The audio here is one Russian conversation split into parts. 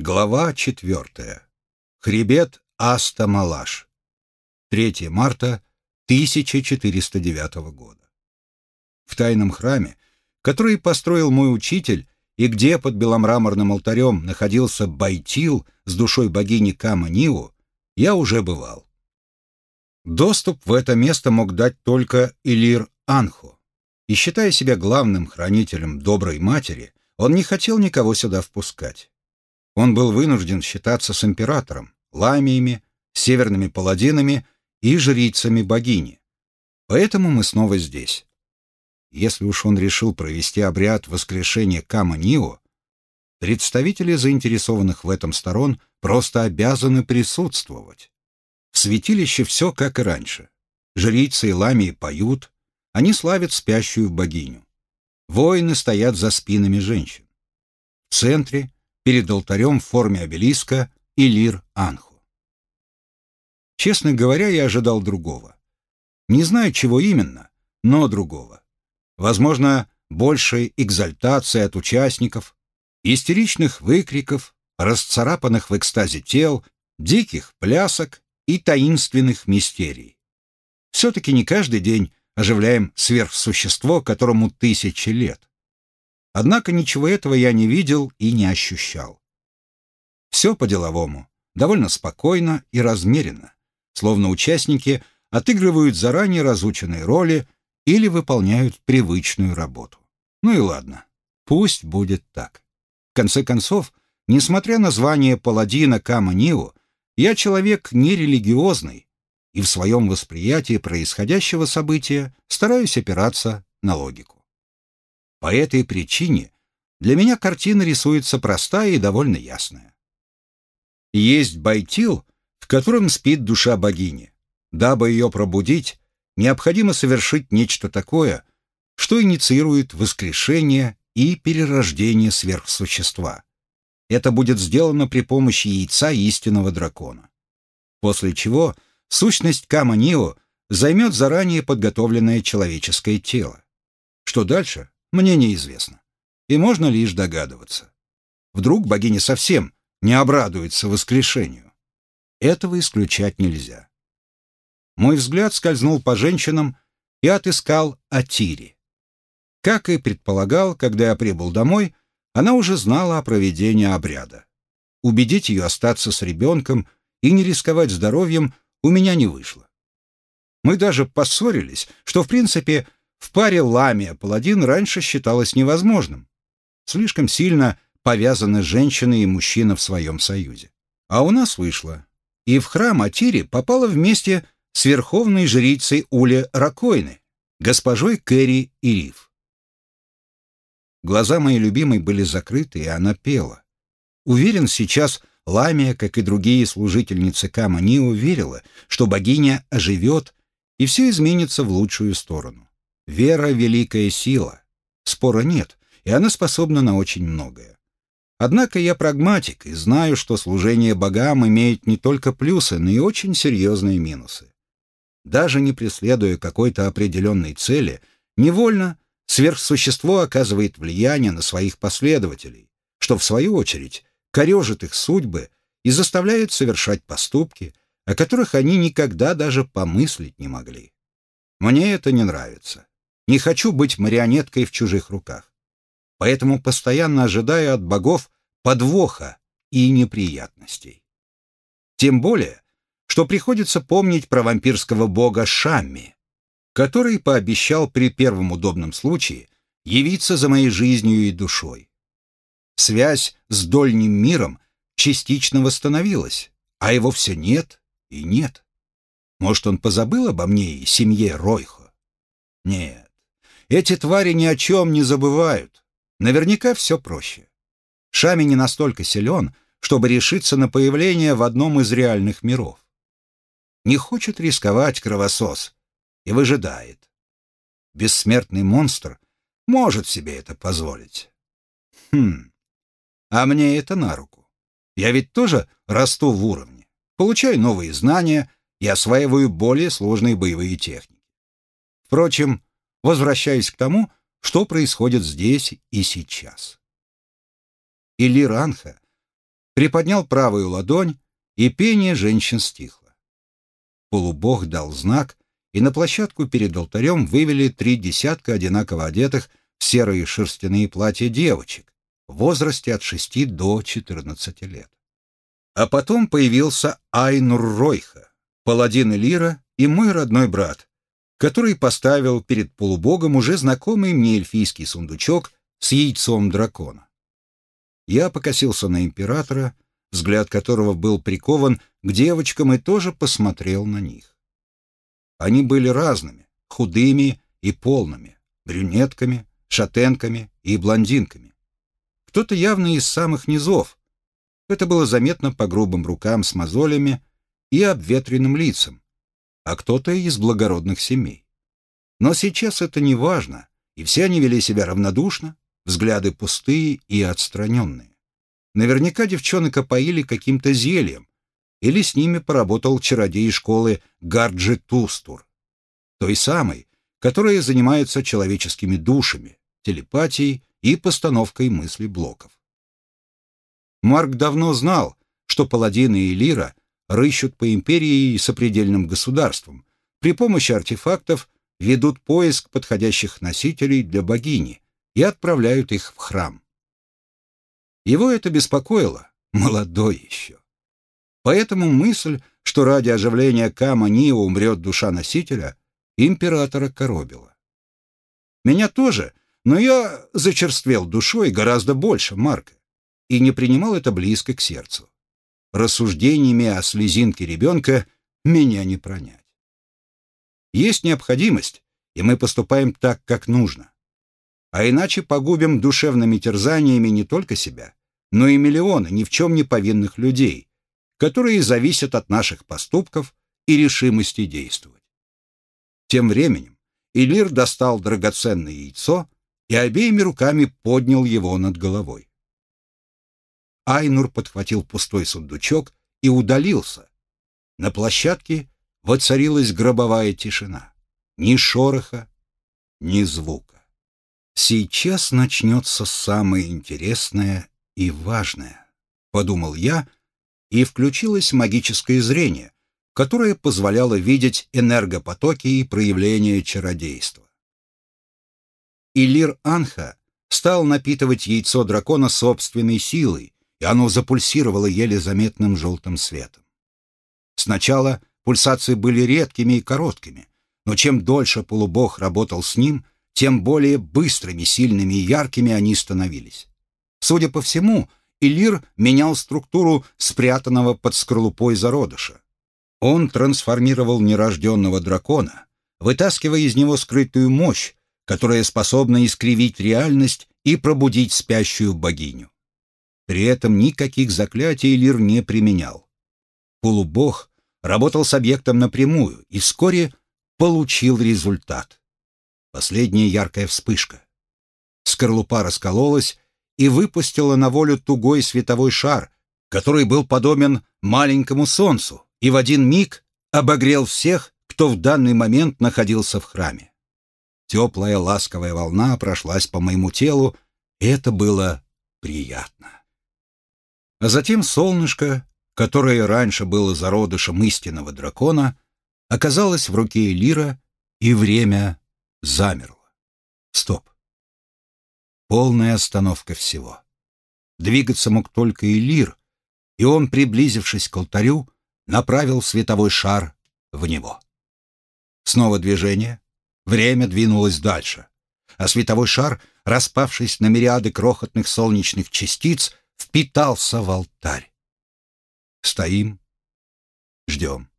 Глава четвертая. Хребет Аста-Малаш. 3 марта 1409 года. В тайном храме, который построил мой учитель, и где под беломраморным алтарем находился Байтил с душой богини Кама-Ниу, я уже бывал. Доступ в это место мог дать только Илир Анхо, и, считая себя главным хранителем доброй матери, он не хотел никого сюда впускать. Он был вынужден считаться с императором, ламиями, северными паладинами и жрицами богини. Поэтому мы снова здесь. Если уж он решил провести обряд воскрешения Кама-Нио, представители заинтересованных в этом сторон просто обязаны присутствовать. В святилище все как и раньше. Жрицы и ламии поют, они славят спящую богиню. Воины стоят за спинами женщин. В центре перед алтарем в форме обелиска Илир Анху. Честно говоря, я ожидал другого. Не знаю, чего именно, но другого. Возможно, большей экзальтации от участников, истеричных выкриков, расцарапанных в экстазе тел, диких плясок и таинственных мистерий. Все-таки не каждый день оживляем сверхсущество, которому тысячи лет. Однако ничего этого я не видел и не ощущал. Все по-деловому, довольно спокойно и размеренно, словно участники отыгрывают заранее разученные роли или выполняют привычную работу. Ну и ладно, пусть будет так. В конце концов, несмотря на звание паладина Кама Нио, я человек нерелигиозный и в своем восприятии происходящего события стараюсь опираться на логику. По этой причине для меня картина рисуется простая и довольно ясная. Есть байтил, в котором спит душа богини. Дабы ее пробудить, необходимо совершить нечто такое, что инициирует воскрешение и перерождение сверхсущества. Это будет сделано при помощи яйца истинного дракона. После чего сущность Кама-Нио займет заранее подготовленное человеческое тело. Что дальше, мне неизвестно. И можно лишь догадываться. Вдруг богиня совсем не обрадуется воскрешению. Этого исключать нельзя. Мой взгляд скользнул по женщинам и отыскал Атири. Как и предполагал, когда я прибыл домой, она уже знала о проведении обряда. Убедить ее остаться с ребенком и не рисковать здоровьем у меня не вышло. Мы даже поссорились, что, в принципе, в паре ламия-паладин раньше считалось невозможным. Слишком сильно повязаны женщина и мужчина в своем союзе. А у нас вышло. И в храм Атири попала вместе с верховной жрицей Уле Ракойны, госпожой Кэрри Ириф. Глаза моей любимой были закрыты, и она пела. Уверен, сейчас Ламия, как и другие служительницы Кама, не уверила, что богиня оживет, и все изменится в лучшую сторону. Вера — великая сила. Спора нет, и она способна на очень многое. Однако я прагматик и знаю, что служение богам имеет не только плюсы, но и очень серьезные минусы. Даже не преследуя какой-то определенной цели, невольно сверхсущество оказывает влияние на своих последователей, что, в свою очередь, корежит их судьбы и заставляет совершать поступки, о которых они никогда даже помыслить не могли. Мне это не нравится. Не хочу быть марионеткой в чужих руках. Поэтому постоянно ожидаю от богов подвоха и неприятностей. Тем более, что приходится помнить про вампирского бога Шамми, который пообещал при первом удобном случае явиться за моей жизнью и душой. Связь с дольним миром частично восстановилась, а его все нет и нет. Может, он позабыл обо мне и семье Ройхо? Нет, эти твари ни о чем не забывают. Наверняка все проще. Шами не настолько силен, чтобы решиться на появление в одном из реальных миров. Не хочет рисковать кровосос и выжидает. Бессмертный монстр может себе это позволить. Хм, а мне это на руку. Я ведь тоже расту в уровне, получаю новые знания и осваиваю более сложные боевые техники. Впрочем, возвращаясь к тому, что происходит здесь и сейчас. Или Ранха приподнял правую ладонь, и пение женщин стихло. Полубог дал знак, и на площадку перед алтарем вывели три десятка одинаково одетых в серые шерстяные платья девочек в возрасте от шести до четырнадцати лет. А потом появился Айнур Ройха, паладин Элира и мой родной брат, который поставил перед полубогом уже знакомый мне эльфийский сундучок с яйцом дракона. Я покосился на императора, взгляд которого был прикован к девочкам и тоже посмотрел на них. Они были разными, худыми и полными, брюнетками, шатенками и блондинками. Кто-то явно из самых низов. Это было заметно по грубым рукам с мозолями и обветренным лицам, а кто-то из благородных семей. Но сейчас это не важно, и все они вели себя равнодушно, взгляды пустые и отстраненные. Наверняка девчонок опоили каким-то зельем, или с ними поработал чародей школы Гарджи Тустур, той самой, которая занимается человеческими душами, телепатией и постановкой мыслей блоков. Марк давно знал, что паладины и лира рыщут по империи и сопредельным государствам, при помощи артефактов ведут поиск подходящих носителей для богини и отправляют их в храм. Его это беспокоило, молодой еще. Поэтому мысль, что ради оживления Кама Нио умрет душа носителя, императора коробила. Меня тоже, но я зачерствел душой гораздо больше Марка и не принимал это близко к сердцу рассуждениями о слезинке ребенка меня не пронять. Есть необходимость, и мы поступаем так, как нужно. А иначе погубим душевными терзаниями не только себя, но и миллионы ни в чем не повинных людей, которые зависят от наших поступков и решимости действовать. Тем временем Илир достал драгоценное яйцо и обеими руками поднял его над головой. Айнур подхватил пустой сундучок и удалился. На площадке воцарилась гробовая тишина. Ни шороха, ни звука. «Сейчас начнется самое интересное и важное», — подумал я, и включилось магическое зрение, которое позволяло видеть энергопотоки и проявления чародейства. Илир Анха стал напитывать яйцо дракона собственной силой, и оно запульсировало еле заметным желтым светом. Сначала пульсации были редкими и короткими, но чем дольше полубог работал с ним, тем более быстрыми, сильными и яркими они становились. Судя по всему, Илир менял структуру спрятанного под скорлупой зародыша. Он трансформировал нерожденного дракона, вытаскивая из него скрытую мощь, которая способна искривить реальность и пробудить спящую богиню. При этом никаких заклятий Лир не применял. Полубог работал с объектом напрямую и вскоре получил результат. Последняя яркая вспышка. Скорлупа раскололась и выпустила на волю тугой световой шар, который был подобен маленькому солнцу и в один миг обогрел всех, кто в данный момент находился в храме. Теплая ласковая волна прошлась по моему телу, и это было приятно. А затем солнышко, которое раньше было зародышем истинного дракона, оказалось в руке Элира, и время замерло. Стоп. Полная остановка всего. Двигаться мог только Элир, и он, приблизившись к алтарю, направил световой шар в него. Снова движение. Время двинулось дальше. А световой шар, распавшись на мириады крохотных солнечных частиц, впитался в алтарь. Стоим, ждем,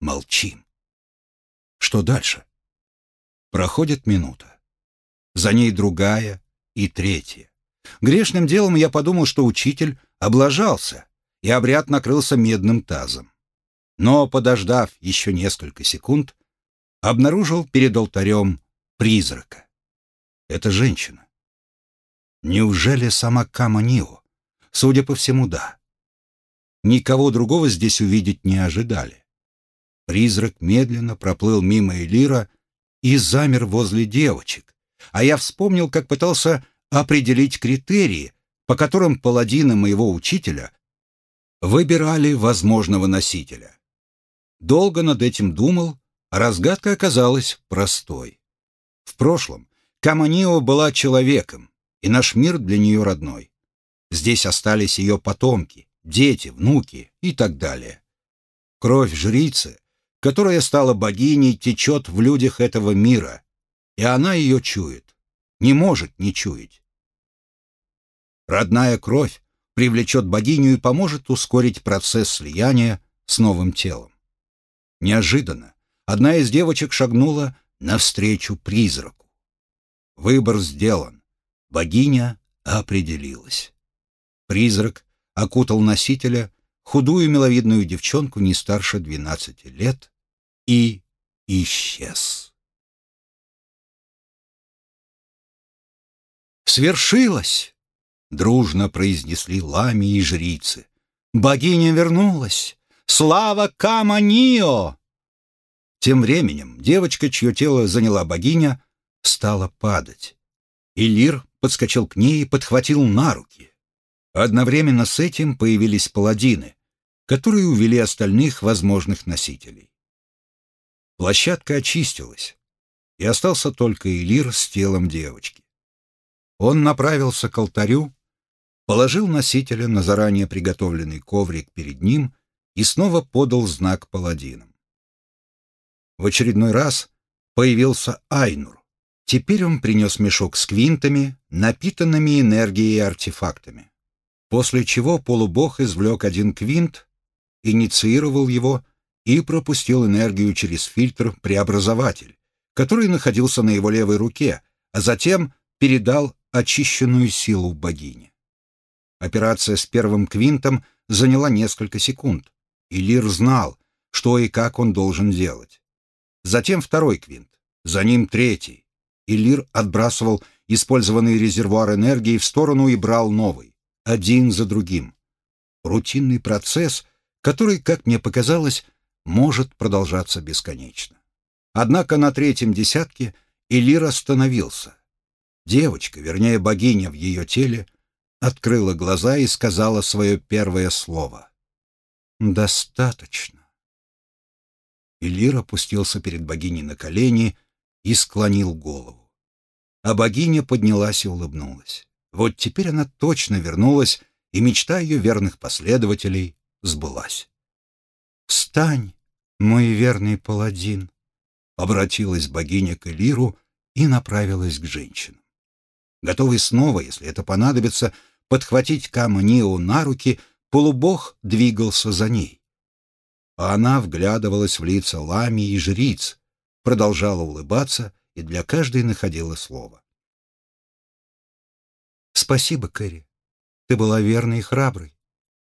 молчим. Что дальше? Проходит минута. За ней другая и третья. Грешным делом я подумал, что учитель облажался, и обряд накрылся медным тазом. Но, подождав еще несколько секунд, обнаружил перед алтарем призрака. Это женщина. Неужели сама Каманио? Судя по всему, да. Никого другого здесь увидеть не ожидали. Призрак медленно проплыл мимо Элира и замер возле девочек, а я вспомнил, как пытался определить критерии, по которым паладины моего учителя выбирали возможного носителя. Долго над этим думал, а разгадка оказалась простой. В прошлом Каманио была человеком, и наш мир для нее родной. Здесь остались ее потомки, дети, внуки и так далее. Кровь жрицы, которая стала богиней, течет в людях этого мира, и она ее чует, не может не чуять. Родная кровь привлечет богиню и поможет ускорить процесс слияния с новым телом. Неожиданно одна из девочек шагнула навстречу призраку. Выбор сделан. Богиня определилась. Призрак окутал носителя, худую миловидную девчонку не старше 12 лет, и исчез. «Свершилось!» — дружно произнесли лами и жрицы. «Богиня вернулась! Слава Каманио!» Тем временем девочка, чье тело заняла богиня, стала падать. И Лир подскочил к ней и подхватил на руки. Одновременно с этим появились паладины, которые увели остальных возможных носителей. Площадка очистилась, и остался только Элир с телом девочки. Он направился к алтарю, положил носителя на заранее приготовленный коврик перед ним и снова подал знак паладинам. В очередной раз появился Айнур. Теперь он принес мешок с квинтами, напитанными энергией и артефактами. После чего полубог извлек один квинт, инициировал его и пропустил энергию через фильтр-преобразователь, который находился на его левой руке, а затем передал очищенную силу богини. Операция с первым квинтом заняла несколько секунд, и Лир знал, что и как он должен делать. Затем второй квинт, за ним третий, и Лир отбрасывал использованный резервуар энергии в сторону и брал новый, один за другим. Рутинный процесс, который, как мне показалось, может продолжаться бесконечно. Однако на третьем десятке Элир остановился, Девочка, вернее богиня в ее теле, открыла глаза и сказала свое первое слово. «Достаточно». Элир опустился перед богиней на колени и склонил голову. А богиня поднялась и улыбнулась. Вот теперь она точно вернулась, и мечта ее верных последователей сбылась. «Встань, мой верный паладин!» — обратилась богиня к Элиру и направилась к женщинам готовый снова, если это понадобится, подхватить Каманио на руки, полубог двигался за ней. А она вглядывалась в лица лами и жриц, продолжала улыбаться и для каждой находила слово. «Спасибо, Кэрри. Ты была верной и храброй.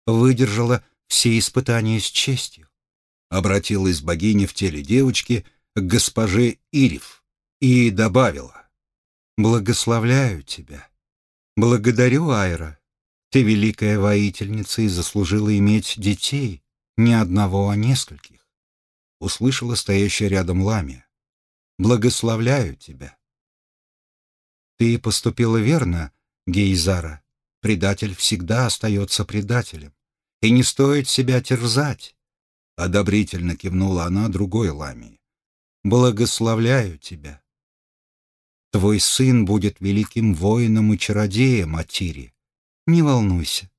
Выдержала все испытания с честью», — обратилась богиня в теле девочки к госпоже Ирев и добавила. Благословляю тебя. Благодарю, Айра. Ты великая воительница и заслужила иметь детей, не одного, а нескольких. Услышала стоящая рядом Ламия. Благословляю тебя. Ты поступила верно, Гейзара. Предатель всегда остается предателем. И не стоит себя терзать. Одобрительно кивнула она другой Ламии. Благословляю тебя. Твой сын будет великим воином и чародеем, Атири. Не волнуйся.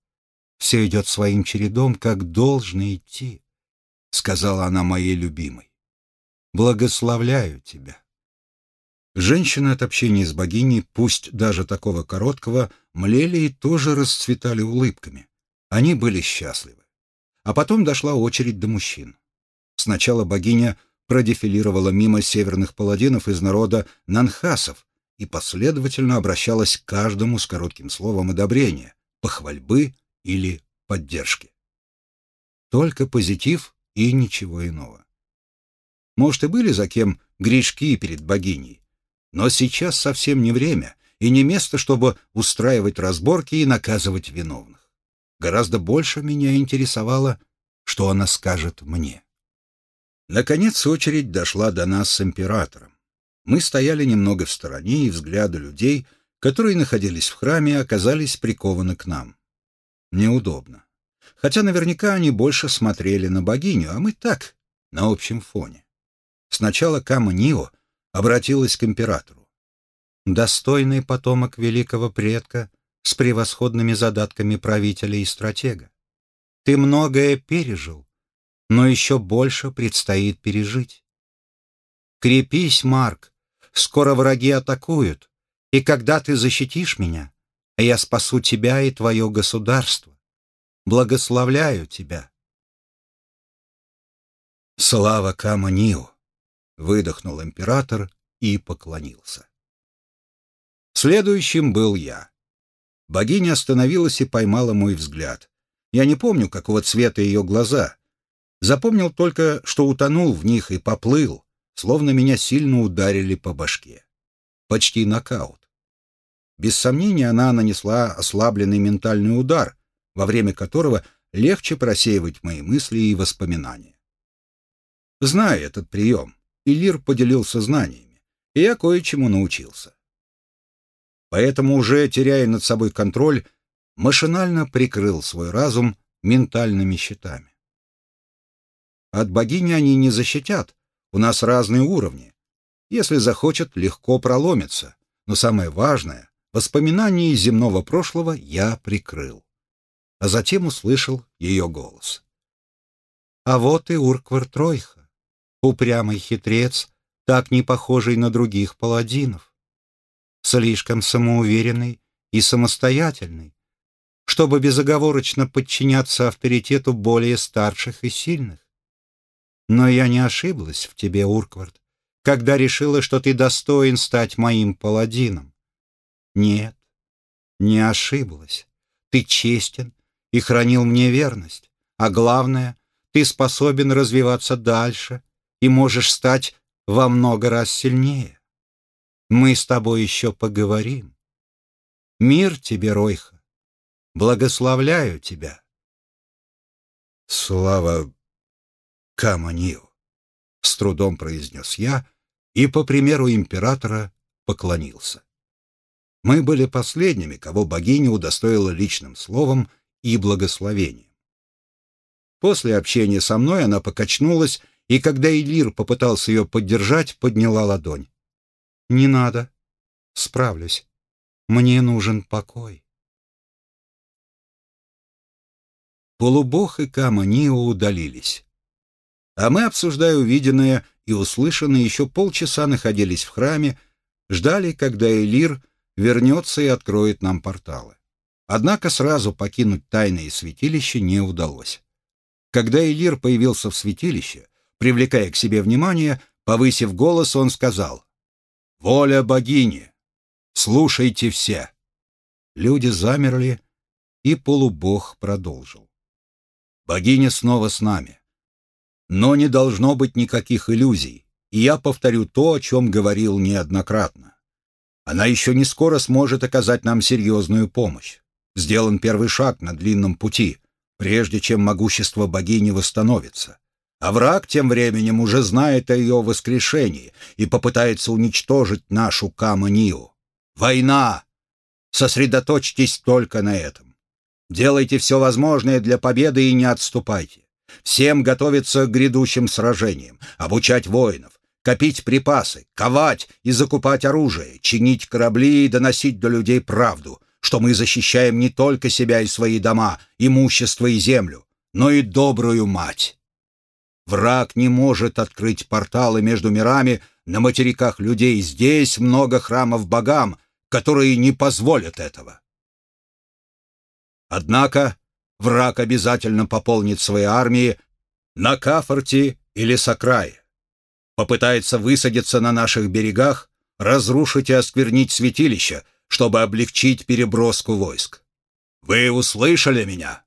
Все идет своим чередом, как должно идти, — сказала она моей любимой. Благословляю тебя. Женщины от общения с богиней, пусть даже такого короткого, млели и тоже расцветали улыбками. Они были счастливы. А потом дошла очередь до мужчин. Сначала богиня продефилировала мимо северных паладинов из народа нанхасов и последовательно обращалась к каждому с коротким словом одобрения, похвальбы или поддержки. Только позитив и ничего иного. Может, и были за кем грешки перед богиней, но сейчас совсем не время и не место, чтобы устраивать разборки и наказывать виновных. Гораздо больше меня интересовало, что она скажет мне. Наконец очередь дошла до нас с императором. Мы стояли немного в стороне, и взгляды людей, которые находились в храме, оказались прикованы к нам. Неудобно. хотя наверняка они больше смотрели на богиню, а мы так, на общем фоне. Сначала Кама Нио обратилась к императору. «Достойный потомок великого предка с превосходными задатками правителя и стратега. Ты многое пережил, но еще больше предстоит пережить. Крепись, Марк, скоро враги атакуют, и когда ты защитишь меня, я спасу тебя и твое государство. Благословляю тебя. Слава Каманио! Выдохнул император и поклонился. Следующим был я. Богиня остановилась и поймала мой взгляд. Я не помню, какого цвета ее глаза. Запомнил только, что утонул в них и поплыл, словно меня сильно ударили по башке. Почти нокаут. Без сомнения, она нанесла ослабленный ментальный удар, во время которого легче просеивать мои мысли и воспоминания. Зная этот прием, Илир поделился знаниями, и я кое-чему научился. Поэтому, уже теряя над собой контроль, машинально прикрыл свой разум ментальными щитами. От богини они не защитят, у нас разные уровни. Если захочет, легко проломится, но самое важное — воспоминания из земного прошлого я прикрыл. А затем услышал ее голос. А вот и Урквар Тройха, упрямый хитрец, так не похожий на других паладинов. Слишком самоуверенный и самостоятельный, чтобы безоговорочно подчиняться авторитету более старших и сильных. Но я не ошиблась в тебе, Урквард, когда решила, что ты достоин стать моим паладином. Нет, не ошиблась. Ты честен и хранил мне верность. А главное, ты способен развиваться дальше и можешь стать во много раз сильнее. Мы с тобой еще поговорим. Мир тебе, Ройха. Благословляю тебя. Слава Каманию, с трудом произнес я и, по примеру императора, поклонился. Мы были последними, кого богиня удостоила личным словом и благословением. После общения со мной она покачнулась, и когда Илир попытался ее поддержать, подняла ладонь. «Не надо. Справлюсь. Мне нужен покой». Полубог и Кама Нио удалились. А мы, обсуждая увиденное и услышанное, еще полчаса находились в храме, ждали, когда Элир вернется и откроет нам порталы. Однако сразу покинуть тайное святилище не удалось. Когда Элир появился в святилище, привлекая к себе внимание, повысив голос, он сказал «Воля богини! Слушайте все!» Люди замерли, и полубог продолжил. Богиня снова с нами. Но не должно быть никаких иллюзий, и я повторю то, о чем говорил неоднократно. Она еще не скоро сможет оказать нам серьезную помощь. Сделан первый шаг на длинном пути, прежде чем могущество богини восстановится. А враг тем временем уже знает о ее воскрешении и попытается уничтожить нашу Каманию. Война! Сосредоточьтесь только на этом. Делайте все возможное для победы и не отступайте. Всем готовиться к грядущим сражениям, обучать воинов, копить припасы, ковать и закупать оружие, чинить корабли и доносить до людей правду, что мы защищаем не только себя и свои дома, имущество и землю, но и добрую мать. Враг не может открыть порталы между мирами на материках людей. Здесь много храмов богам, которые не позволят этого. Однако враг обязательно пополнит свои армии на Кафорте или Сакрае. Попытается высадиться на наших берегах, разрушить и осквернить святилище, чтобы облегчить переброску войск. Вы услышали меня?»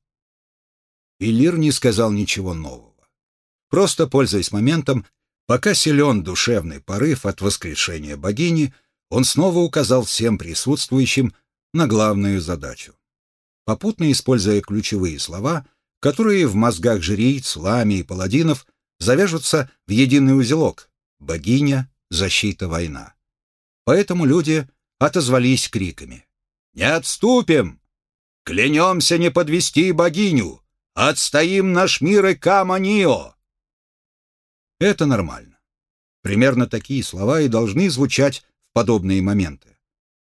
Илир не сказал ничего нового. Просто, пользуясь моментом, пока силен душевный порыв от воскрешения богини, он снова указал всем присутствующим на главную задачу попутно используя ключевые слова, которые в мозгах жриц, лами и паладинов завяжутся в единый узелок «богиня, защита, война». Поэтому люди отозвались криками «Не отступим! Клянемся не подвести богиню! Отстоим наш мир и Каманио!» Это нормально. Примерно такие слова и должны звучать в подобные моменты.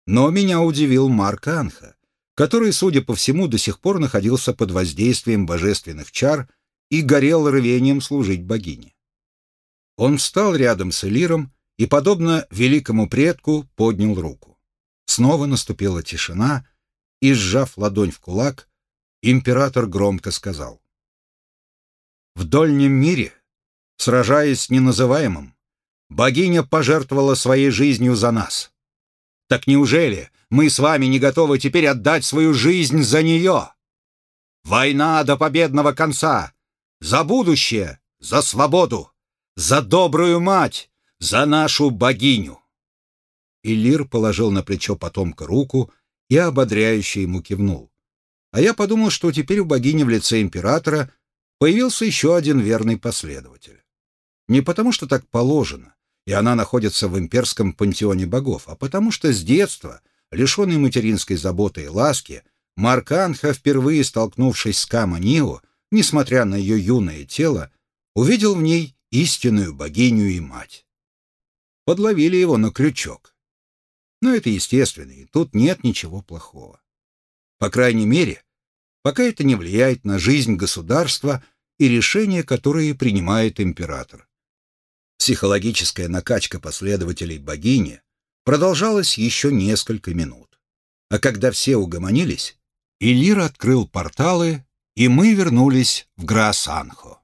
Но меня удивил Марк Анха, который, судя по всему, до сих пор находился под воздействием божественных чар и горел рвением служить богине. Он встал рядом с Элиром и, подобно великому предку, поднял руку. Снова наступила тишина, и, сжав ладонь в кулак, император громко сказал. «В дольнем мире, сражаясь с неназываемым, богиня пожертвовала своей жизнью за нас. Так неужели мы с вами не готовы теперь отдать свою жизнь за нее? Война до победного конца, за будущее, за свободу, за добрую мать, за нашу богиню!» Иллир положил на плечо потомка руку и ободряюще ему кивнул а я подумал, что теперь у богини в лице императора появился еще один верный последователь. Не потому, что так положено, и она находится в имперском пантеоне богов, а потому что с детства, лишенный материнской заботы и ласки, Марканха, впервые столкнувшись с Каманио, несмотря на ее юное тело, увидел в ней истинную богиню и мать. Подловили его на крючок. Но это естественно, и тут нет ничего плохого. По крайней мере, пока это не влияет на жизнь государства и решения, которые принимает император. Психологическая накачка последователей богини продолжалась еще несколько минут. А когда все угомонились, Илир открыл порталы, и мы вернулись в Граасанхо.